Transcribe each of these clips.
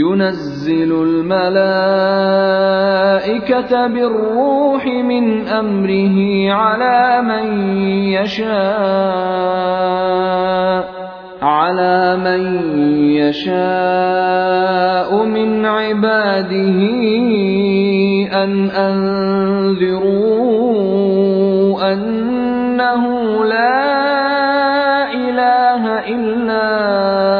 ينزل الملائكة بالروح من أمره على من يشاء على من يشاء من عباده أن أنذروا أنه لا إله إلا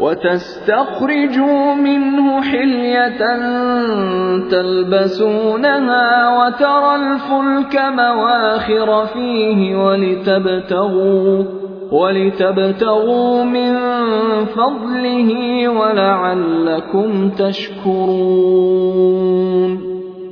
وتستخرجوا منه حلية تلبسونها وترى الفلك مواخر فيه ولتبتغوا ولتبتغوا من فضله ولعلكم تشكرون.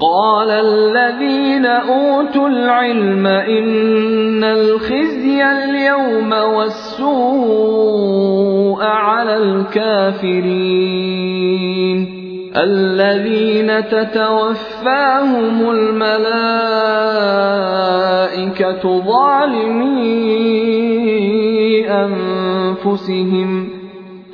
قال الذين أوتوا العلم إن الخزي اليوم والسوء على الكافرين. الذين تتوفاهم الملائكة ظالمي أنفسهم.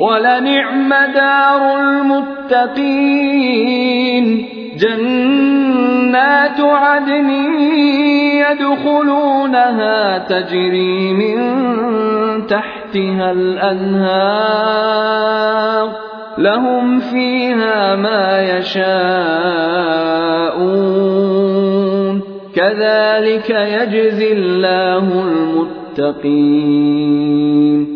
ولنعم دار المتقين. جنات عدن يدخلونها تجري من تحتها الأنهار. لهم فيها ما يشاءون. كذلك يجزي الله المتقين.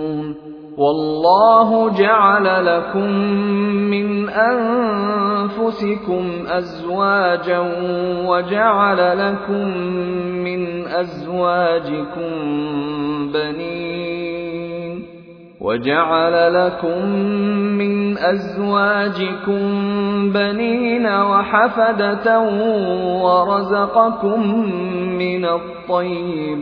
والله جعل لكم من أنفسكم أزواجا وجعل لكم من أزواجكم بنين وجعل لكم من أزواجكم بنين وحفدة ورزقكم من الطيبات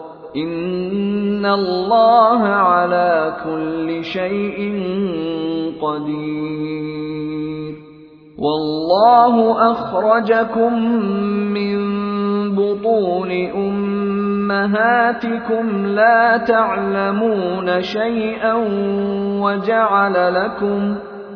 إِنَّ اللَّهَ عَلَىٰ كُلِّ شَيْءٍ قَدِيرٌ. وَاللَّهُ أَخْرَجَكُم مِّن بُطُونِ أُمَّهَاتِكُمْ لَا تَعْلَمُونَ شَيْئًا وَجَعَلَ لَكُمْ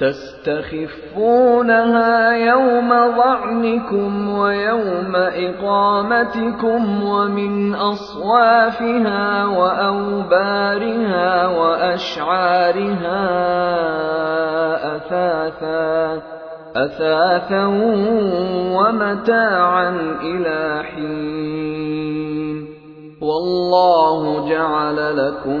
تستخفونها يوم ظعنكم ويوم إقامتكم ومن أصوافها وأوبارها وأشعارها أثاثا أثاثا ومتاعا إلى حين. والله جعل لكم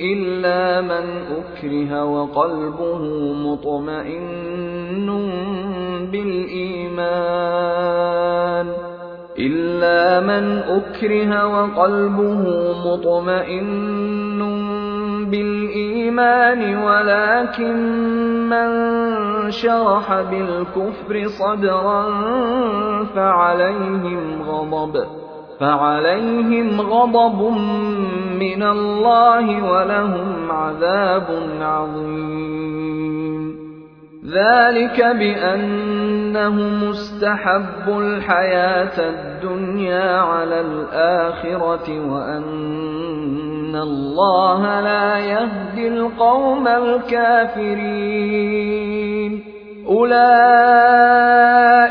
إلا من أكره وقلبه مطمئن بالإيمان إلا من أكره وقلبه مطمئن بالإيمان ولكن من شرح بالكفر صدرا فعليهم غضب فعليهم غضب من الله ولهم عذاب عظيم. ذلك بأنهم استحبوا الحياة الدنيا على الآخرة وأن الله لا يهدي القوم الكافرين.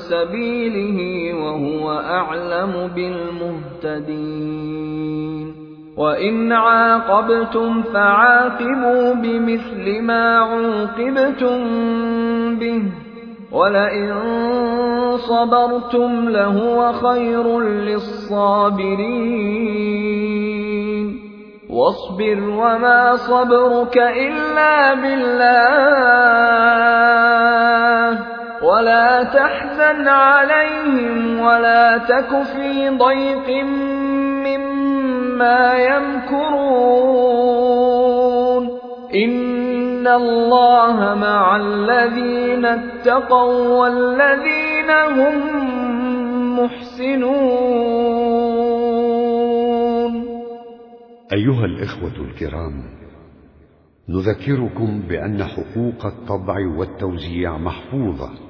سبيله وهو أعلم بالمهتدين. وإن عاقبتم فعاقبوا بمثل ما عوقبتم به ولئن صبرتم لهو خير للصابرين. واصبر وما صبرك إلا بالله. ولا تحزن عليهم ولا تك في ضيق مما يمكرون. إن الله مع الذين اتقوا والذين هم محسنون. أيها الإخوة الكرام نذكركم بأن حقوق الطبع والتوزيع محفوظة.